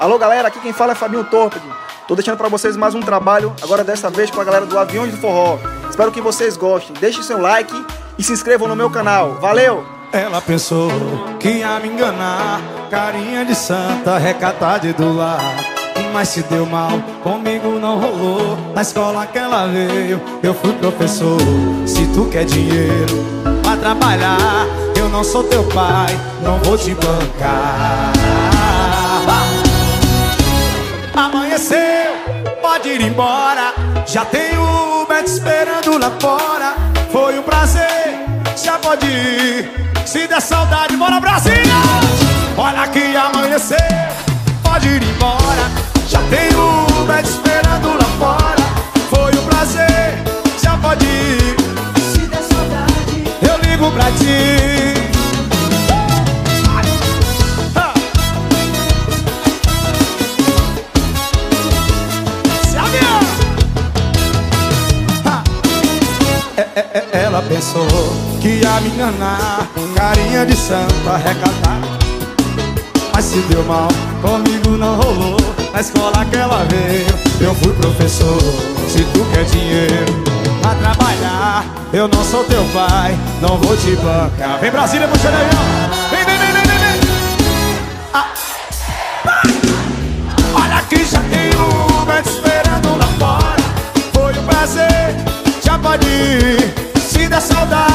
Alô galera, aqui quem fala é Fabinho Torped. Tô deixando para vocês mais um trabalho, agora dessa vez com a galera do Aviões do Forró. Espero que vocês gostem. Deixe seu like e se inscrevam no meu canal. Valeu! Ela pensou que ia me enganar, carinha de santa, recatada do lar. Mas se deu mal, comigo não rolou. Na escola que ela veio, eu fui professor. Se tu quer dinheiro pra trabalhar, eu não sou teu pai, não vou te bancar. Ir embora. Já tem o Uber esperando lá fora. Foi um prazer, já pode ir. Se der saudade, bora Brasília! Olha que amanheceu, pode ir embora. Já tem o Uber esperando lá fora. Foi um prazer, já pode ir. Se der saudade, Eu ligo pra ti. Ela pensou que ia me enganar, carinha de santa recatar. Mas se deu mal, comigo não rolou. Na escola que ela veio, eu fui professor. Se tu quer dinheiro pra trabalhar, eu não sou teu pai, não vou te bancar. Vem Brasília, puxa avião. Vem, vem, vem, vem, vem, vem. Ah. Olha que já tem um esperando lá fora. Foi um prazer, já pode. Saudade.